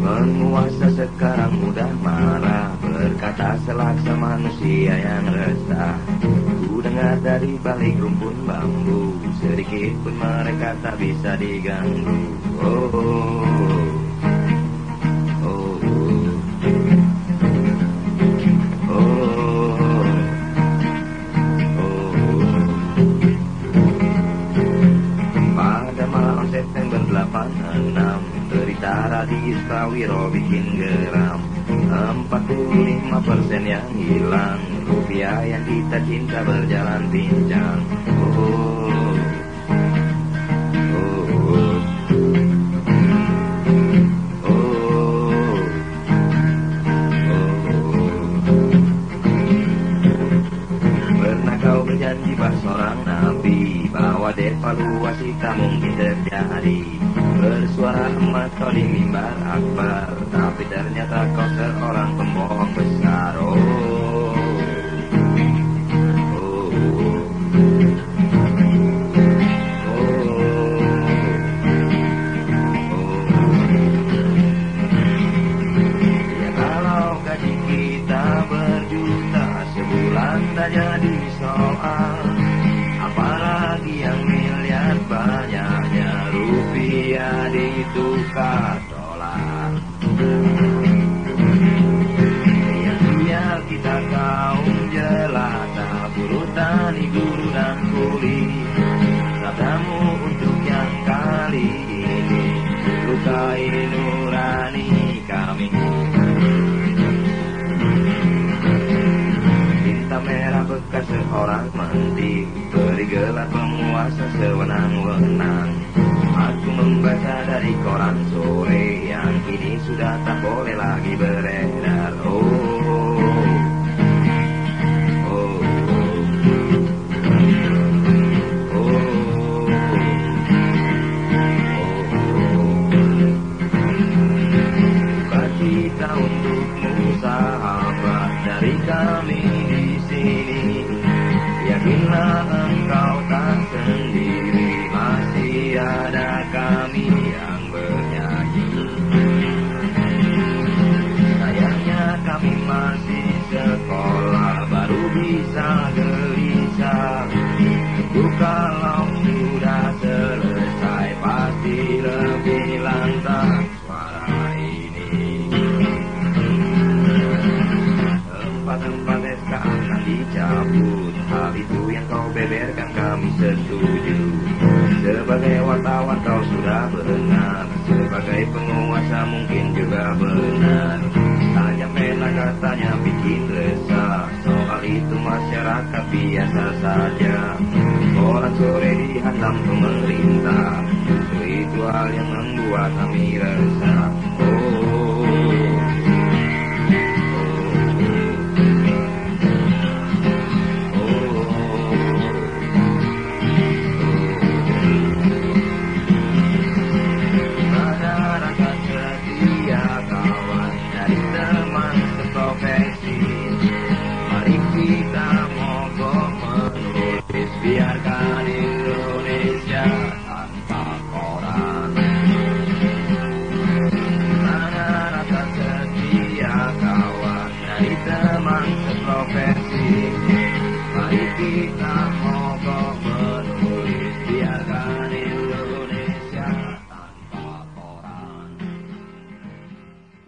Penguasa sekarang mudah marah Berkata selaksa manusia yang resah. Ku dengar dari balik rumpun bambu Sedikit pun mereka tak bisa diganggu. Oh, oh, oh, 86 Berita radio Prawiro bikin geram. 45 persen yang hilang Rupiah yang kita cinta berjalan pincang. Oh, oh, oh, oh, oh, berjanji pas seorang nabi Bahwa devaluasi tak mungkin terjadi Bersuara emas kau di mimbar akbar Tapi ternyata kau seorang pembohong besar. Oh, oh, Ya kalau gaji kita berjuta Sebulan tak jadi soal Rupiah ditukar dolar Ya biar kita kaum jelata Buruh tani, guru dan kuli Sabdamu untuk yang kali ini Lukai nurani kami Cinta merah bekas seorang menteri Beri gelar penguasa sewenang-wenang Aku membaca dari koran sore Yang kini sudah tak boleh lagi beredar Oh, oh, kalau sudah selesai, pasti lebih lantang suara ini. Tempat-tempat SK akan dicabut Hal itu yang kau beberkan kami setuju. Sebagai wartawan kau sudah benar Sebagai penguasa mungkin juga benar. Tanya pena katanya masyarakat biasa saja. Orang sore dihantam pemerintah itu hal yang membuat kami resah. Oh